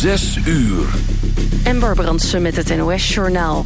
Zes uur. Ember Brandsen met het NOS-journaal.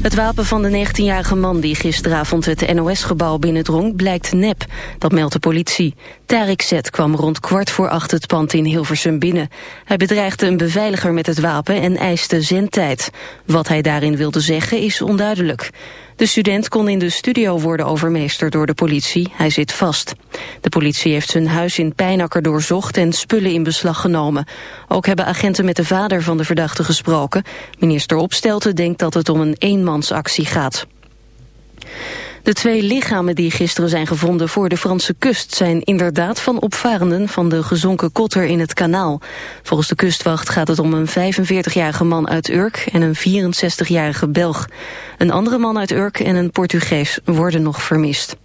Het wapen van de 19-jarige man die gisteravond het NOS-gebouw binnendrong blijkt nep. Dat meldt de politie. Tarek Z kwam rond kwart voor acht het pand in Hilversum binnen. Hij bedreigde een beveiliger met het wapen en eiste zendtijd. Wat hij daarin wilde zeggen is onduidelijk. De student kon in de studio worden overmeesterd door de politie. Hij zit vast. De politie heeft zijn huis in Pijnakker doorzocht en spullen in beslag genomen. Ook hebben agenten met de vader van de verdachte gesproken. Minister Opstelten denkt dat het om een eenmansactie gaat. De twee lichamen die gisteren zijn gevonden voor de Franse kust... zijn inderdaad van opvarenden van de gezonken kotter in het kanaal. Volgens de kustwacht gaat het om een 45-jarige man uit Urk... en een 64-jarige Belg. Een andere man uit Urk en een Portugees worden nog vermist.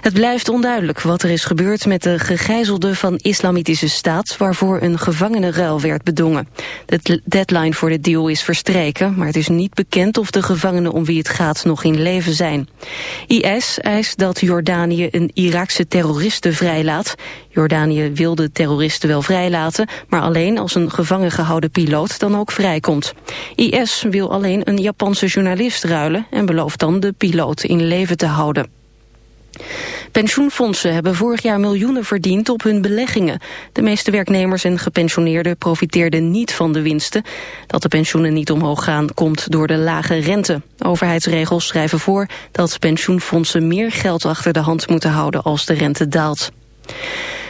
Het blijft onduidelijk wat er is gebeurd met de gegijzelden van Islamitische Staat... waarvoor een gevangenenruil werd bedongen. De deadline voor de deal is verstreken... maar het is niet bekend of de gevangenen om wie het gaat nog in leven zijn. IS eist dat Jordanië een Iraakse terroriste vrijlaat. Jordanië wil de terroristen wel vrijlaten... maar alleen als een gevangen gehouden piloot dan ook vrijkomt. IS wil alleen een Japanse journalist ruilen... en belooft dan de piloot in leven te houden. Pensioenfondsen hebben vorig jaar miljoenen verdiend op hun beleggingen. De meeste werknemers en gepensioneerden profiteerden niet van de winsten. Dat de pensioenen niet omhoog gaan komt door de lage rente. Overheidsregels schrijven voor dat pensioenfondsen meer geld achter de hand moeten houden als de rente daalt.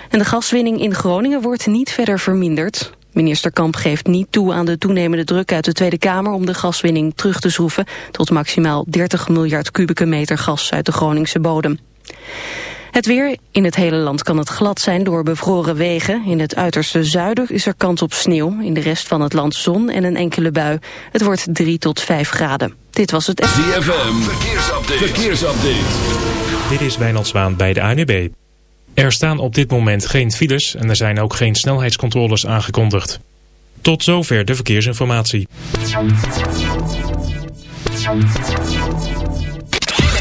En de gaswinning in Groningen wordt niet verder verminderd. Minister Kamp geeft niet toe aan de toenemende druk uit de Tweede Kamer om de gaswinning terug te schroeven tot maximaal 30 miljard kubieke meter gas uit de Groningse bodem. Het weer. In het hele land kan het glad zijn door bevroren wegen. In het uiterste zuiden is er kans op sneeuw. In de rest van het land zon en een enkele bui. Het wordt 3 tot 5 graden. Dit was het... ZFM. Verkeersupdate. Verkeersupdate. Dit is Wijnald Zwaan bij de ANUB. Er staan op dit moment geen files en er zijn ook geen snelheidscontroles aangekondigd. Tot zover de verkeersinformatie.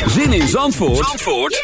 Zin in Zandvoort, Zandvoort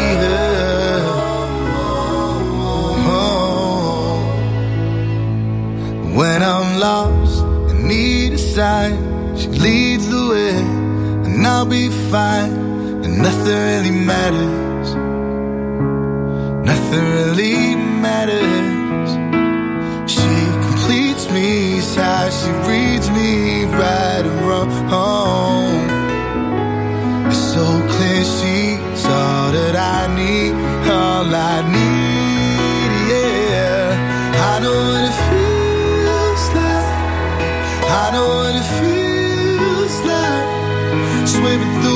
sign, she leads the way, and I'll be fine, and nothing really matters. Nothing really matters. She completes me, how she reads me right and wrong. It's so clear she's all that I need, all I need,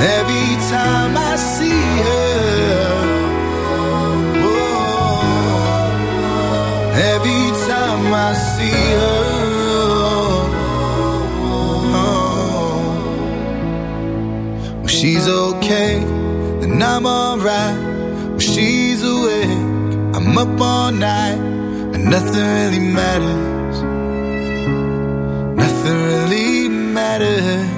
Every time I see her. Oh, every time I see her. Oh, when she's okay, then I'm alright. When she's awake, I'm up all night, and nothing really matters. Nothing really matters.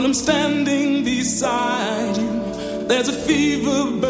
When I'm standing beside you, there's a fever burning.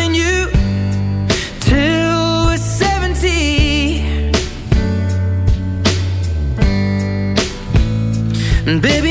baby,